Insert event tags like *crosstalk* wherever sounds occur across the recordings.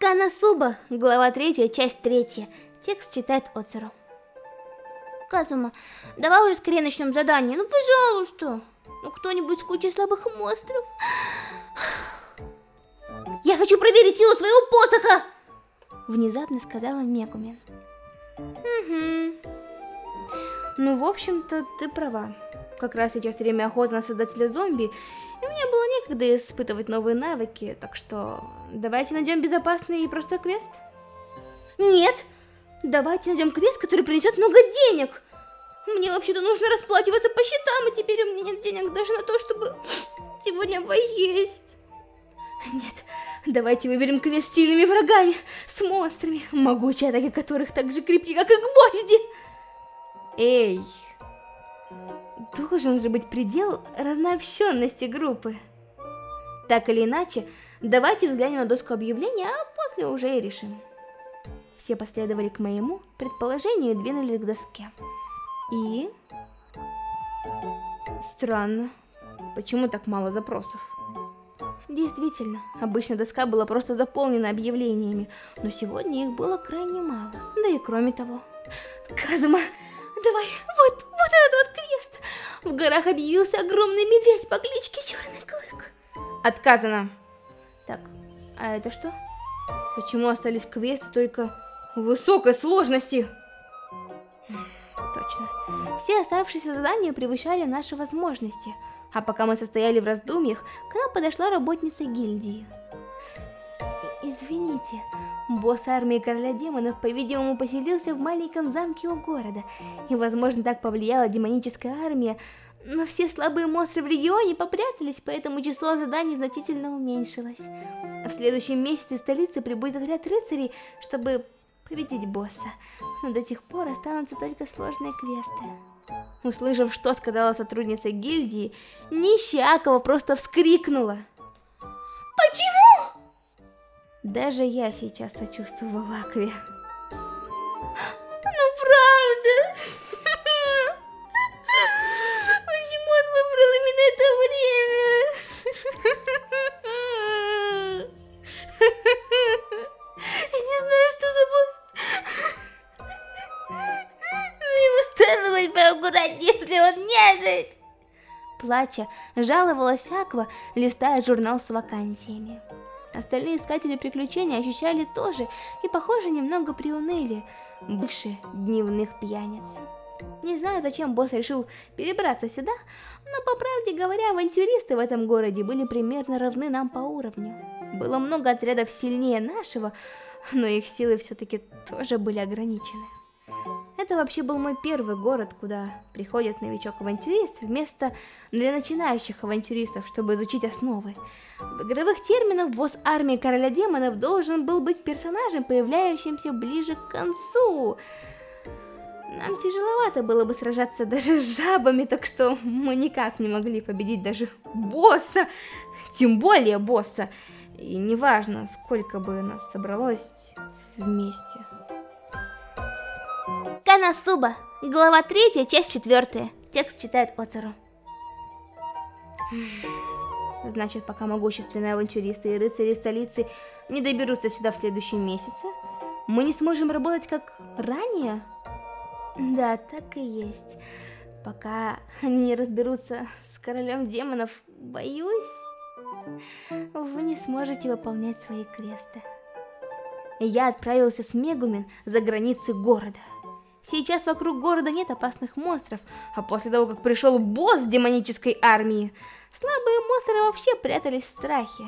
Канасуба, глава 3, часть 3. Текст читает Оцеру. Казума, давай уже скорее начнем задание, ну пожалуйста. Ну кто-нибудь с кучей слабых монстров. Я хочу проверить силу своего посоха! Внезапно сказала Мегумин. Угу. Ну, в общем-то, ты права. Как раз сейчас время охоты на создателя зомби, и мне было некогда испытывать новые навыки, так что давайте найдем безопасный и простой квест. Нет! Давайте найдем квест, который принесет много денег! Мне вообще-то нужно расплачиваться по счетам, и теперь у меня нет денег даже на то, чтобы *sniffs* сегодня поесть. Нет, давайте выберем квест с сильными врагами, с монстрами, могучие атаки которых так же крепки, как и гвозди. Эй, должен же быть предел разнообщенности группы. Так или иначе, давайте взглянем на доску объявления, а после уже и решим. Все последовали к моему предположению и двинулись к доске. И... Странно. Почему так мало запросов? Действительно, обычно доска была просто заполнена объявлениями, но сегодня их было крайне мало. Да и кроме того... Казума, давай, вот, вот этот вот квест. В горах объявился огромный медведь по кличке Черный Клык. Отказано. Так, а это что? Почему остались квесты только высокой сложности? Точно. Все оставшиеся задания превышали наши возможности. А пока мы состояли в раздумьях, к нам подошла работница гильдии. Извините, босс армии короля демонов, по-видимому, поселился в маленьком замке у города, и, возможно, так повлияла демоническая армия, но все слабые монстры в регионе попрятались, поэтому число заданий значительно уменьшилось. В следующем месяце в столице прибудет отряд рыцарей, чтобы победить босса, но до тех пор останутся только сложные квесты. Услышав, что сказала сотрудница гильдии, нищая Акова просто вскрикнула. Даже я сейчас сочувствовала Акве. Ну правда? Почему он выбрал именно это время? Я не знаю, что за босс. Ему стоило быть поаккуратнее, если он нежить. Плача, жаловалась Аква, листая журнал с вакансиями. Остальные искатели приключений ощущали тоже и, похоже, немного приуныли, больше дневных пьяниц. Не знаю, зачем босс решил перебраться сюда, но, по правде говоря, авантюристы в этом городе были примерно равны нам по уровню. Было много отрядов сильнее нашего, но их силы все-таки тоже были ограничены. Это вообще был мой первый город, куда приходит новичок-авантюрист вместо для начинающих авантюристов, чтобы изучить основы. В игровых терминах босс армии короля демонов должен был быть персонажем, появляющимся ближе к концу. Нам тяжеловато было бы сражаться даже с жабами, так что мы никак не могли победить даже босса, тем более босса. И неважно, сколько бы нас собралось вместе. Канасуба, глава 3, часть 4. Текст читает Оцеру. Значит, пока могущественные авантюристы и рыцари столицы не доберутся сюда в следующем месяце, мы не сможем работать как ранее? Да, так и есть. Пока они не разберутся с королем демонов, боюсь, вы не сможете выполнять свои квесты. Я отправился с Мегумин за границы города. Сейчас вокруг города нет опасных монстров, а после того, как пришел босс демонической армии, слабые монстры вообще прятались в страхе.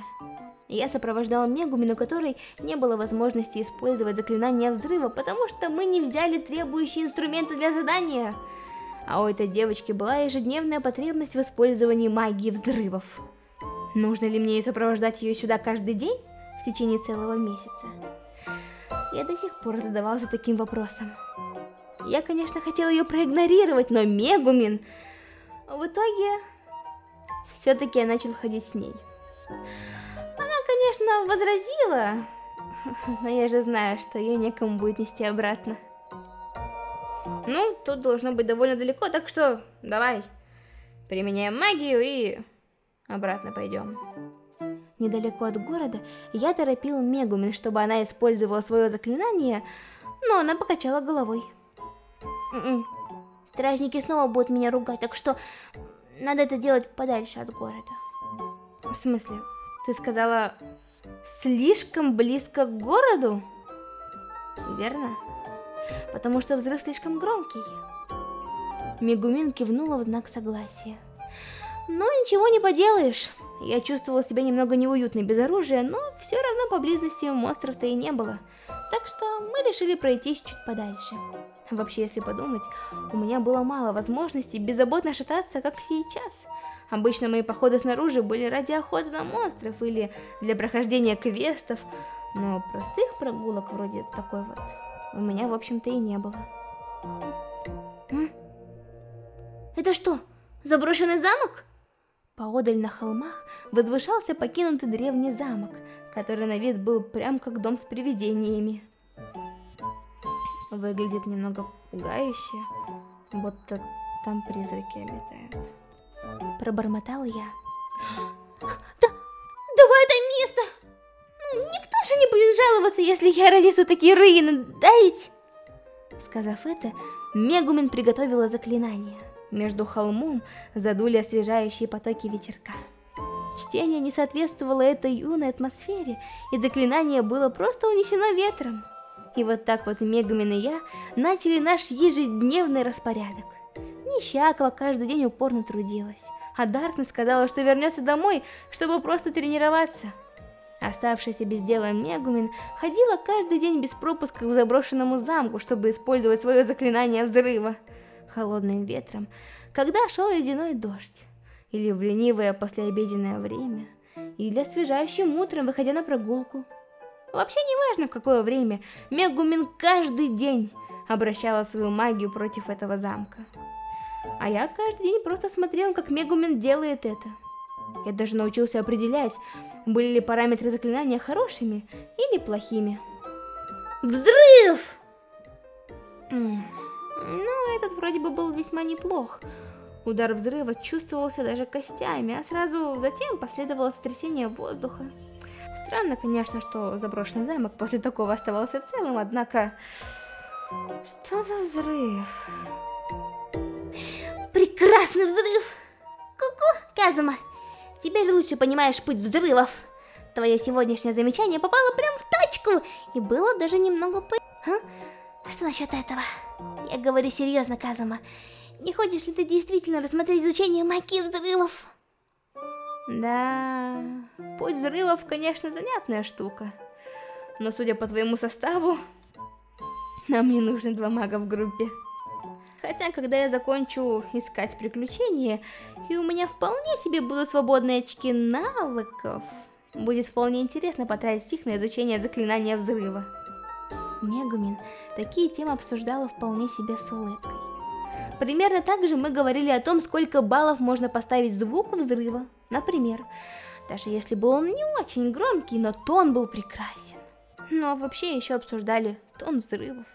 Я сопровождал Мегумин, у которой не было возможности использовать заклинание взрыва, потому что мы не взяли требующие инструменты для задания. А у этой девочки была ежедневная потребность в использовании магии взрывов. Нужно ли мне сопровождать ее сюда каждый день в течение целого месяца? Я до сих пор задавался таким вопросом. Я, конечно, хотела ее проигнорировать, но Мегумин... В итоге, все-таки я начал ходить с ней. Она, конечно, возразила, *laughs* но я же знаю, что ее некому будет нести обратно. Ну, тут должно быть довольно далеко, так что давай, применяем магию и обратно пойдем. Недалеко от города я торопил Мегумин, чтобы она использовала свое заклинание, но она покачала головой. М-м. Стражники снова будут меня ругать, так что надо это делать подальше от города. В смысле? Ты сказала слишком близко к городу? Верно? Потому что взрыв слишком громкий. Мегумин кивнула в знак согласия. Но ничего не поделаешь. Я чувствовала себя немного неуютно без оружия, но все равно поблизости монстров-то и не было. Так что мы решили пройтись чуть подальше. Вообще, если подумать, у меня было мало возможностей беззаботно шататься, как сейчас. Обычно мои походы снаружи были ради охоты на монстров или для прохождения квестов, но простых прогулок вроде такой вот у меня, в общем-то, и не было. М? Это что, заброшенный замок? Поодаль на холмах возвышался покинутый древний замок, который на вид был прям как дом с привидениями. Выглядит немного пугающе, будто там призраки обитают. Пробормотал я. Да, давай это место! Ну, никто же не будет жаловаться, если я разнесу такие руины, да ведь? Сказав это, Мегумин приготовила заклинание. Между холмом задули освежающие потоки ветерка. Чтение не соответствовало этой юной атмосфере, и заклинание было просто унесено ветром. И вот так вот Мегамин и я начали наш ежедневный распорядок. Нищакова каждый день упорно трудилась, а Даркнесс сказала, что вернется домой, чтобы просто тренироваться. Оставшаяся без дела Мегумин ходила каждый день без пропуска к заброшенному замку, чтобы использовать свое заклинание взрыва холодным ветром, когда шел ледяной дождь, или в ленивое послеобеденное время, или освежающим утром, выходя на прогулку. Вообще не важно в какое время, Мегумин каждый день обращала свою магию против этого замка. А я каждый день просто смотрел, как Мегумин делает это. Я даже научился определять, были ли параметры заклинания хорошими или плохими. Взрыв! Ну, этот вроде бы был весьма неплох. Удар взрыва чувствовался даже костями, а сразу затем последовало сотрясение воздуха. Странно, конечно, что заброшенный замок после такого оставался целым, однако... Что за взрыв? Прекрасный взрыв! Ку-ку, Казума! Теперь лучше понимаешь путь взрывов. Твое сегодняшнее замечание попало прям в точку, и было даже немного по... А? Что насчет этого? Я говорю серьезно, Казума. Не хочешь ли ты действительно рассмотреть изучение магии взрывов? Да, путь взрывов, конечно, занятная штука. Но судя по твоему составу, нам не нужны два мага в группе. Хотя, когда я закончу искать приключения, и у меня вполне себе будут свободные очки навыков, будет вполне интересно потратить их на изучение заклинания взрыва. Мегумин такие темы обсуждала вполне себе с улыбкой. Примерно так же мы говорили о том, сколько баллов можно поставить звуку взрыва. Например, даже если бы он не очень громкий, но тон был прекрасен. Но вообще еще обсуждали тон взрывов.